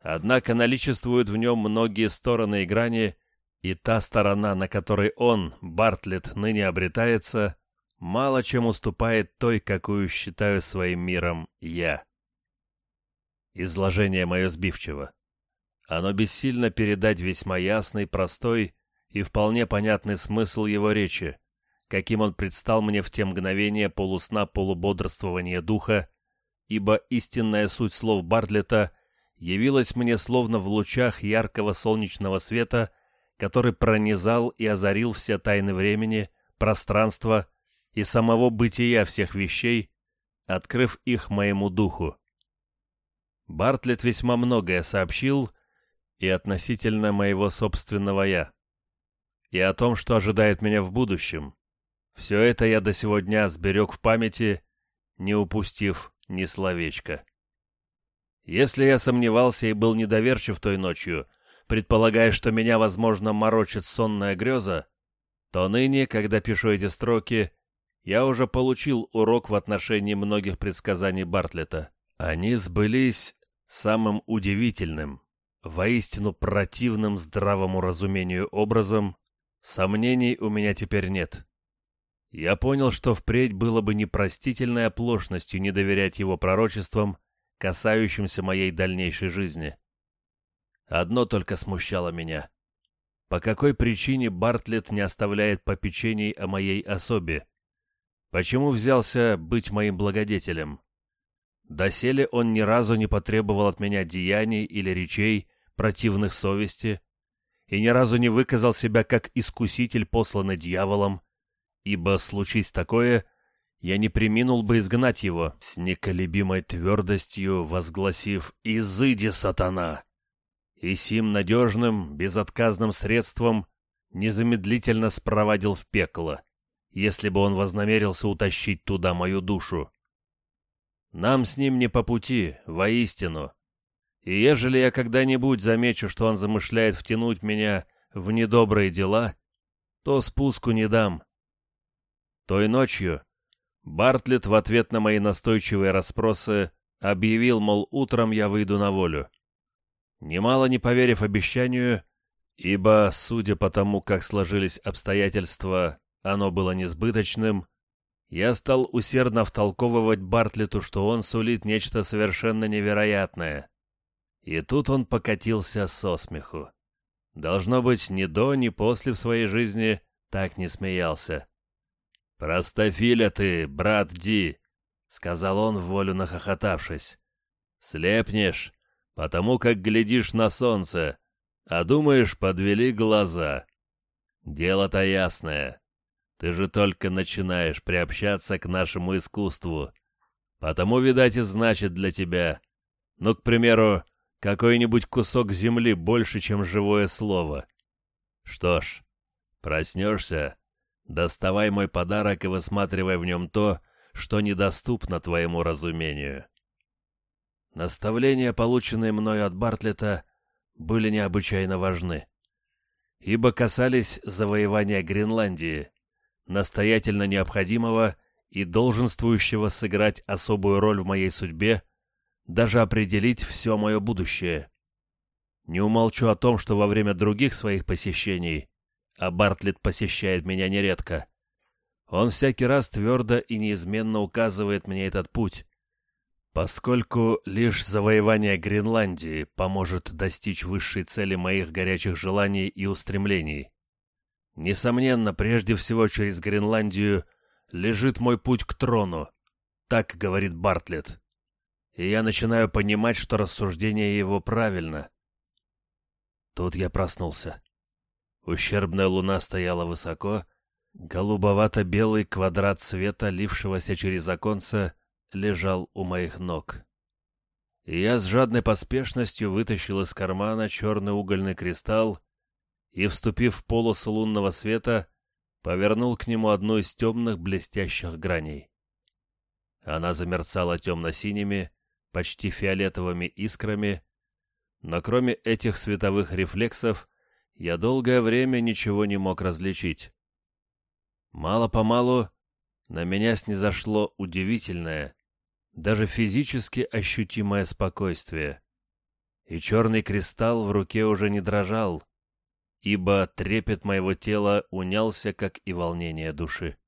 Однако наличествуют в нем многие стороны и грани, и та сторона, на которой он, Бартлетт, ныне обретается, мало чем уступает той, какую считаю своим миром я. Изложение мое сбивчиво. Оно бессильно передать весьма ясный, простой и вполне понятный смысл его речи, каким он предстал мне в те мгновения полусна полубодрствования духа, ибо истинная суть слов Бартлета явилась мне словно в лучах яркого солнечного света, который пронизал и озарил все тайны времени, пространства и самого бытия всех вещей, открыв их моему духу. Бартлет весьма многое сообщил и относительно моего собственного «я», и о том, что ожидает меня в будущем. Все это я до сего дня сберег в памяти, не упустив ни словечка. Если я сомневался и был недоверчив той ночью, предполагая, что меня, возможно, морочит сонная греза, то ныне, когда пишу эти строки, я уже получил урок в отношении многих предсказаний Бартлета. Они сбылись самым удивительным, воистину противным здравому разумению образом, сомнений у меня теперь нет. Я понял, что впредь было бы непростительной оплошностью не доверять его пророчествам, касающимся моей дальнейшей жизни. Одно только смущало меня. По какой причине Бартлетт не оставляет попечений о моей особе? Почему взялся быть моим благодетелем? Доселе он ни разу не потребовал от меня деяний или речей, противных совести, и ни разу не выказал себя как искуситель, посланный дьяволом, ибо, случись такое, я не приминул бы изгнать его, с неколебимой твердостью возгласив «Изыди, сатана!» и сим надежным, безотказным средством незамедлительно спровадил в пекло, если бы он вознамерился утащить туда мою душу. Нам с ним не по пути, воистину. И ежели я когда-нибудь замечу, что он замышляет втянуть меня в недобрые дела, то спуску не дам. Той ночью Бартлетт в ответ на мои настойчивые расспросы объявил, мол, утром я выйду на волю. Немало не поверив обещанию, ибо, судя по тому, как сложились обстоятельства, оно было несбыточным, я стал усердно втолковывать Бартлету, что он сулит нечто совершенно невероятное. И тут он покатился со смеху. Должно быть, ни до, ни после в своей жизни так не смеялся. «Простофиля ты, брат Ди!» — сказал он, волю нахохотавшись. «Слепнешь, потому как глядишь на солнце, а думаешь, подвели глаза. Дело-то ясное. Ты же только начинаешь приобщаться к нашему искусству. Потому, видать, и значит для тебя. Ну, к примеру, какой-нибудь кусок земли больше, чем живое слово. Что ж, проснешься, доставай мой подарок и высматривай в нем то, что недоступно твоему разумению. Наставления, полученные мною от Бартлета, были необычайно важны, ибо касались завоевания Гренландии, настоятельно необходимого и долженствующего сыграть особую роль в моей судьбе, даже определить все мое будущее. Не умолчу о том, что во время других своих посещений, а Бартлетт посещает меня нередко, он всякий раз твердо и неизменно указывает мне этот путь, поскольку лишь завоевание Гренландии поможет достичь высшей цели моих горячих желаний и устремлений. Несомненно, прежде всего через Гренландию лежит мой путь к трону, так говорит Бартлетт. И я начинаю понимать, что рассуждение его правильно. Тут я проснулся. Ущербная луна стояла высоко, голубовато-белый квадрат света, лившегося через оконце, лежал у моих ног. И я с жадной поспешностью вытащил из кармана черный угольный кристалл и, вступив в полосу лунного света, повернул к нему одну из темных блестящих граней. Она замерцала темно-синими, почти фиолетовыми искрами, но кроме этих световых рефлексов я долгое время ничего не мог различить. Мало-помалу на меня снизошло удивительное, даже физически ощутимое спокойствие, и черный кристалл в руке уже не дрожал, ибо трепет моего тела унялся, как и волнение души.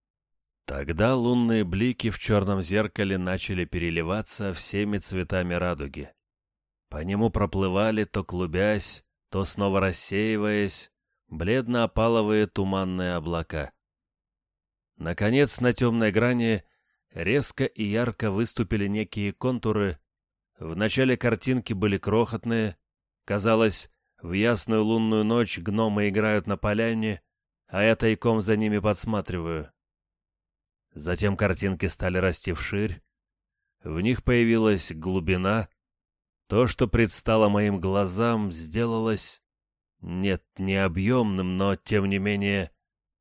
Тогда лунные блики в черном зеркале начали переливаться всеми цветами радуги. По нему проплывали, то клубясь, то снова рассеиваясь, бледно-опаловые туманные облака. Наконец, на темной грани резко и ярко выступили некие контуры. В начале картинки были крохотные. Казалось, в ясную лунную ночь гномы играют на поляне, а я тайком за ними подсматриваю. Затем картинки стали расти вширь. В них появилась глубина. То, что предстало моим глазам, сделалось... Нет, не объемным, но, тем не менее,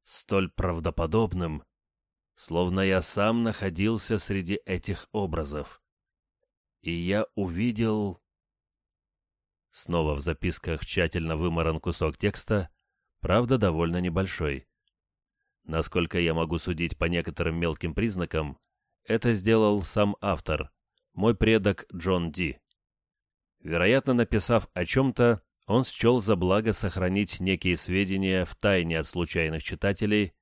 столь правдоподобным, словно я сам находился среди этих образов. И я увидел... Снова в записках тщательно выморан кусок текста, правда, довольно небольшой. Насколько я могу судить по некоторым мелким признакам, это сделал сам автор, мой предок Джон Ди. Вероятно, написав о чем-то, он счел за благо сохранить некие сведения в тайне от случайных читателей,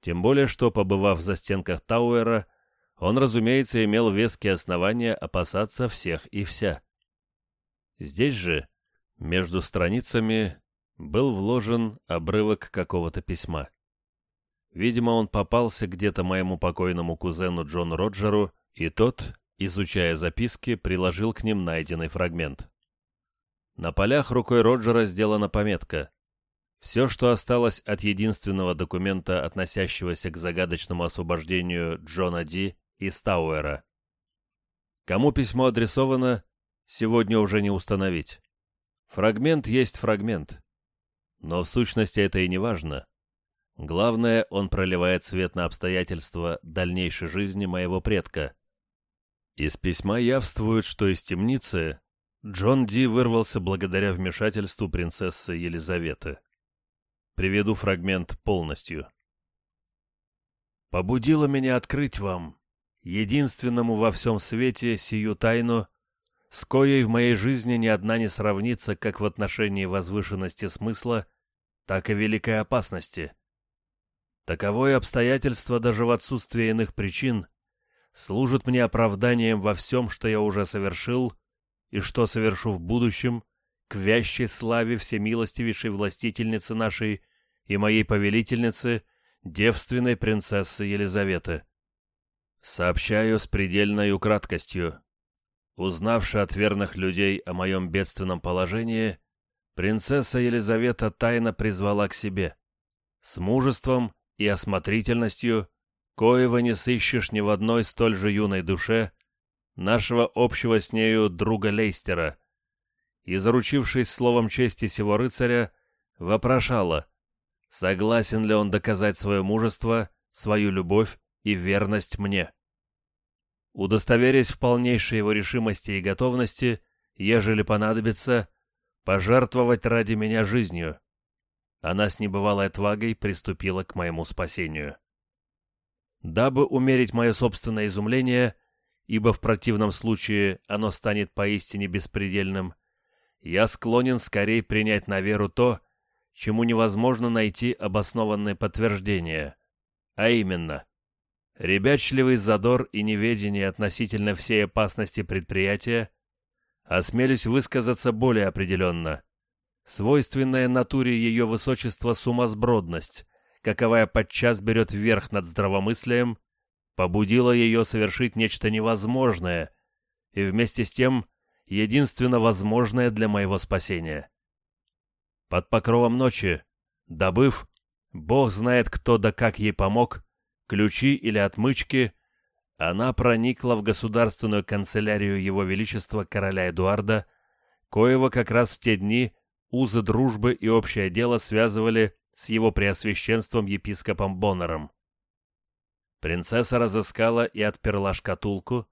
тем более что, побывав за стенках Тауэра, он, разумеется, имел веские основания опасаться всех и вся. Здесь же, между страницами, был вложен обрывок какого-то письма. Видимо, он попался где-то моему покойному кузену Джону Роджеру, и тот, изучая записки, приложил к ним найденный фрагмент. На полях рукой Роджера сделана пометка «Все, что осталось от единственного документа, относящегося к загадочному освобождению Джона Ди из Тауэра». Кому письмо адресовано, сегодня уже не установить. Фрагмент есть фрагмент. Но в сущности это и не важно. Главное, он проливает свет на обстоятельства дальнейшей жизни моего предка. Из письма явствует, что из темницы Джон Ди вырвался благодаря вмешательству принцессы Елизаветы. Приведу фрагмент полностью. «Побудило меня открыть вам, единственному во всем свете, сию тайну, с коей в моей жизни ни одна не сравнится как в отношении возвышенности смысла, так и великой опасности. Таковое обстоятельство даже в отсутствии иных причин служит мне оправданием во всем, что я уже совершил и что совершу в будущем, к вящей славе всемилостивейшей властительницы нашей и моей повелительницы, девственной принцессы Елизаветы. Сообщаю с предельной краткостью. Узнавши от верных людей о моем бедственном положении, принцесса Елизавета тайно призвала к себе. С мужеством и осмотрительностью, коего не сыщешь ни в одной столь же юной душе, нашего общего с нею друга Лейстера, и, заручившись словом чести сего рыцаря, вопрошала, согласен ли он доказать свое мужество, свою любовь и верность мне. Удостоверясь в полнейшей его решимости и готовности, ежели понадобится, пожертвовать ради меня жизнью, она с небывалой отвагой приступила к моему спасению. Дабы умерить мое собственное изумление, ибо в противном случае оно станет поистине беспредельным, я склонен скорее принять на веру то, чему невозможно найти обоснованное подтверждение, а именно, ребячливый задор и неведение относительно всей опасности предприятия, осмелюсь высказаться более определенно. Свойственная натуре ее высочества сумасбродность, каковая подчас берет верх над здравомыслием, побудила ее совершить нечто невозможное и вместе с тем единственно возможное для моего спасения. Под покровом ночи, добыв, бог знает кто да как ей помог, ключи или отмычки, она проникла в государственную канцелярию его величества короля Эдуарда, коего как раз в те дни узы дружбы и общее дело связывали с его преосвященством епископом Боннером. Принцесса разыскала и отперла шкатулку,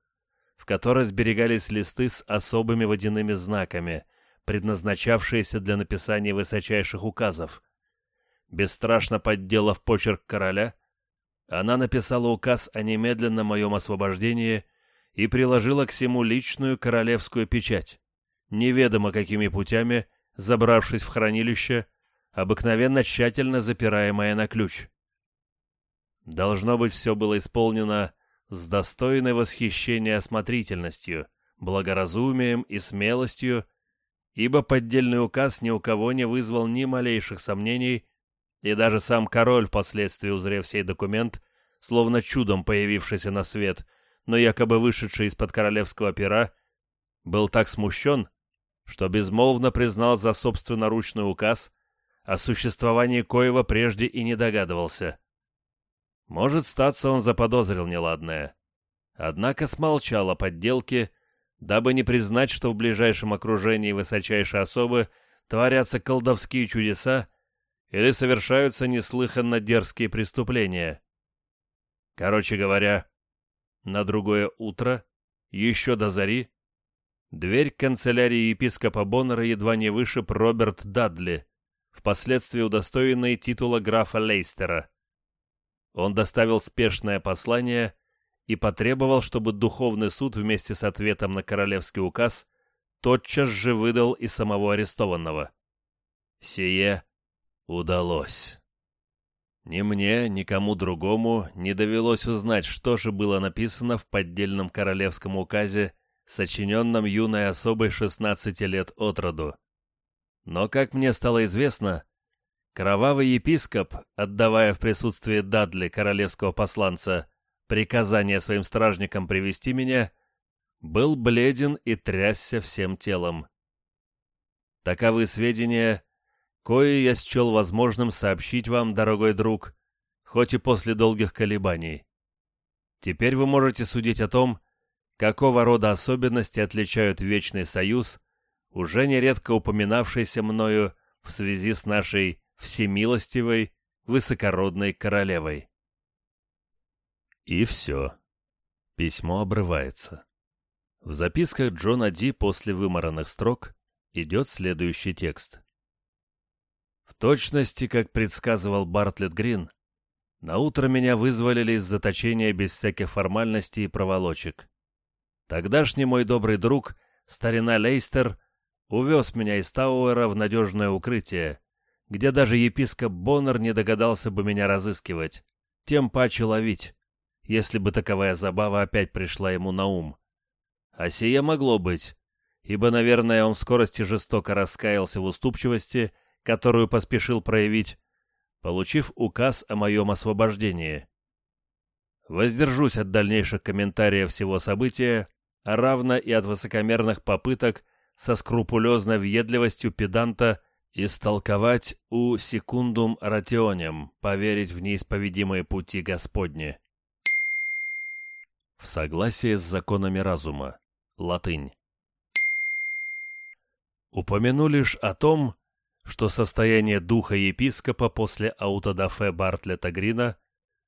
в которой сберегались листы с особыми водяными знаками, предназначавшиеся для написания высочайших указов. Бесстрашно подделав почерк короля, она написала указ о немедленном моем освобождении и приложила к всему личную королевскую печать, неведомо какими путями, забравшись в хранилище, обыкновенно тщательно запираемое на ключ. Должно быть, все было исполнено с достойной восхищения осмотрительностью, благоразумием и смелостью, ибо поддельный указ ни у кого не вызвал ни малейших сомнений, и даже сам король, впоследствии узрев сей документ, словно чудом появившийся на свет, но якобы вышедший из-под королевского пера, был так смущен, что безмолвно признал за собственноручный указ, о существовании коего прежде и не догадывался. Может, статься он заподозрил неладное. Однако смолчал о подделке, дабы не признать, что в ближайшем окружении высочайшей особы творятся колдовские чудеса или совершаются неслыханно дерзкие преступления. Короче говоря, на другое утро, еще до зари, дверь канцелярии епископа Боннера едва не вышиб Роберт Дадли, впоследствии удостоенный титула графа Лейстера. Он доставил спешное послание и потребовал, чтобы духовный суд вместе с ответом на королевский указ тотчас же выдал и самого арестованного. Сие удалось. Ни мне, ни кому другому не довелось узнать, что же было написано в поддельном королевском указе, сочиненном юной особой 16 лет от роду. Но, как мне стало известно, кровавый епископ, отдавая в присутствии Дадли, королевского посланца, приказание своим стражникам привести меня, был бледен и трясся всем телом. Таковы сведения, кое я счел возможным сообщить вам, дорогой друг, хоть и после долгих колебаний. Теперь вы можете судить о том, какого рода особенности отличают Вечный Союз уже нередко упоминавшейся мною в связи с нашей всемилостивой, высокородной королевой. И все. Письмо обрывается. В записках Джона Ди после вымаранных строк идет следующий текст. В точности, как предсказывал Бартлетт Грин, на утро меня вызволили из заточения без всяких формальностей и проволочек. Тогдашний мой добрый друг, старина Лейстер, увез меня из Тауэра в надежное укрытие, где даже епископ Боннер не догадался бы меня разыскивать, тем паче ловить, если бы таковая забава опять пришла ему на ум. А сие могло быть, ибо, наверное, он в скорости жестоко раскаялся в уступчивости, которую поспешил проявить, получив указ о моем освобождении. Воздержусь от дальнейших комментариев всего события, равно и от высокомерных попыток со скрупулезной въедливостью педанта истолковать у секундум ратионем, поверить в неисповедимые пути Господни. В согласии с законами разума. Латынь. Упомяну лишь о том, что состояние духа епископа после аутодафе Бартлета Грина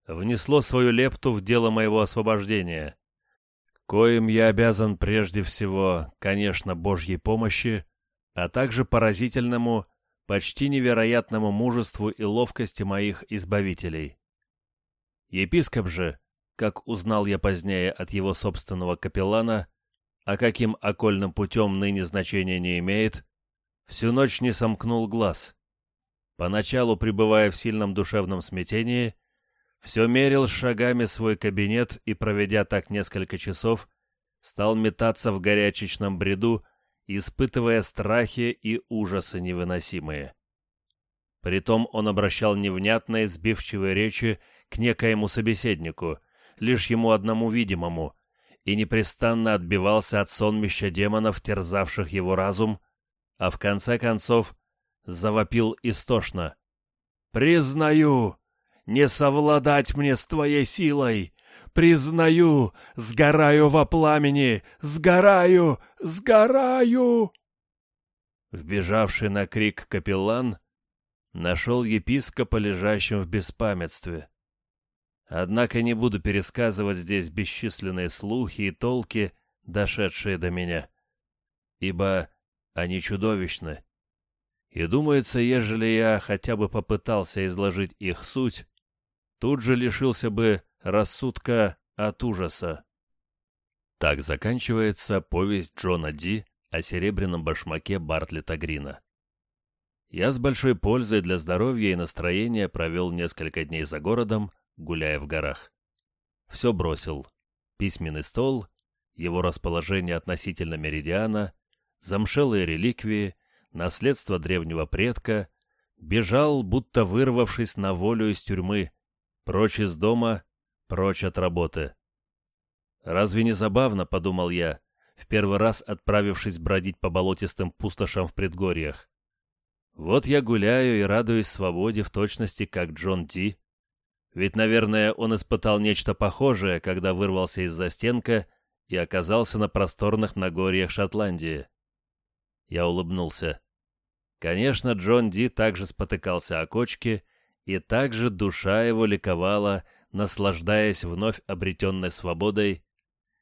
внесло свою лепту в дело моего освобождения, коим я обязан прежде всего, конечно, Божьей помощи, а также поразительному, почти невероятному мужеству и ловкости моих избавителей. Епископ же, как узнал я позднее от его собственного капеллана, а каким окольным путем ныне значения не имеет, всю ночь не сомкнул глаз. Поначалу, пребывая в сильном душевном смятении, все мерил шагами свой кабинет и, проведя так несколько часов, стал метаться в горячечном бреду, испытывая страхи и ужасы невыносимые. Притом он обращал невнятные сбивчивые речи к некоему собеседнику, лишь ему одному видимому, и непрестанно отбивался от сонмища демонов, терзавших его разум, а в конце концов завопил истошно. «Признаю, не совладать мне с твоей силой! Признаю, сгораю во пламени! Сгораю! Сгораю!» Вбежавший на крик капеллан нашел епископа лежащим в беспамятстве. Однако не буду пересказывать здесь бесчисленные слухи и толки, дошедшие до меня, ибо они чудовищны. И думается, ежели я хотя бы попытался изложить их суть, тут же лишился бы рассудка от ужаса. Так заканчивается повесть Джона Ди о серебряном башмаке Бартлета Грина. Я с большой пользой для здоровья и настроения провел несколько дней за городом, гуляя в горах. Все бросил. Письменный стол, его расположение относительно меридиана, замшелые реликвии, наследство древнего предка, бежал, будто вырвавшись на волю из тюрьмы, прочь из дома, прочь от работы. Разве не забавно, подумал я, в первый раз отправившись бродить по болотистым пустошам в предгорьях. Вот я гуляю и радуюсь свободе в точности, как Джон Ди. Ведь, наверное, он испытал нечто похожее, когда вырвался из застенка и оказался на просторных Нагорьях Шотландии. Я улыбнулся. Конечно, Джон Ди также спотыкался о кочке, и также душа его ликовала, наслаждаясь вновь обретенной свободой,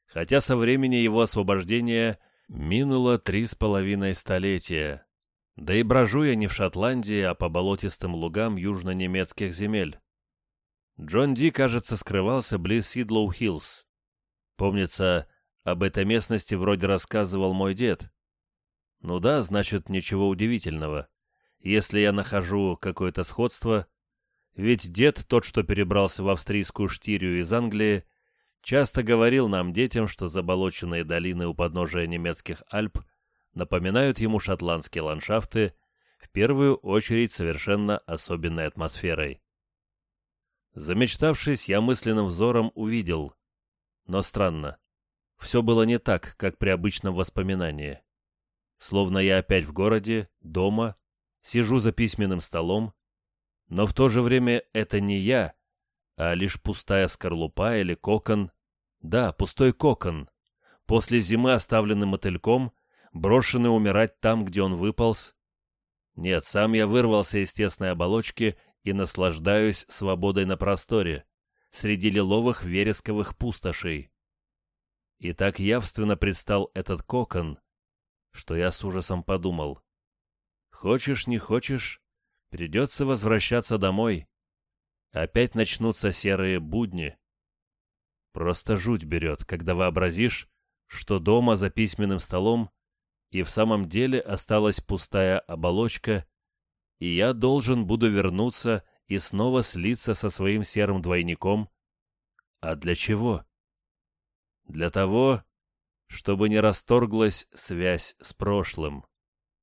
хотя со времени его освобождения минуло три с половиной столетия. Да и брожу я не в Шотландии, а по болотистым лугам южно-немецких земель. Джон Ди, кажется, скрывался близ Сидлоу-Хиллз. Помнится, об этой местности вроде рассказывал мой дед. Ну да, значит, ничего удивительного. Если я нахожу какое-то сходство, ведь дед, тот, что перебрался в австрийскую Штирию из Англии, часто говорил нам, детям, что заболоченные долины у подножия немецких Альп напоминают ему шотландские ландшафты, в первую очередь совершенно особенной атмосферой. Замечтавшись, я мысленным взором увидел. Но странно. Все было не так, как при обычном воспоминании. Словно я опять в городе, дома, сижу за письменным столом, но в то же время это не я, а лишь пустая скорлупа или кокон. Да, пустой кокон. После зимы оставленный мотыльком, брошенный умирать там, где он выполз. Нет, сам я вырвался из тесной оболочки и наслаждаюсь свободой на просторе, среди лиловых вересковых пустошей. И так явственно предстал этот кокон, что я с ужасом подумал. Хочешь, не хочешь, придется возвращаться домой. Опять начнутся серые будни. Просто жуть берет, когда вообразишь, что дома за письменным столом и в самом деле осталась пустая оболочка, и я должен буду вернуться и снова слиться со своим серым двойником. А для чего? Для того, чтобы не расторглась связь с прошлым.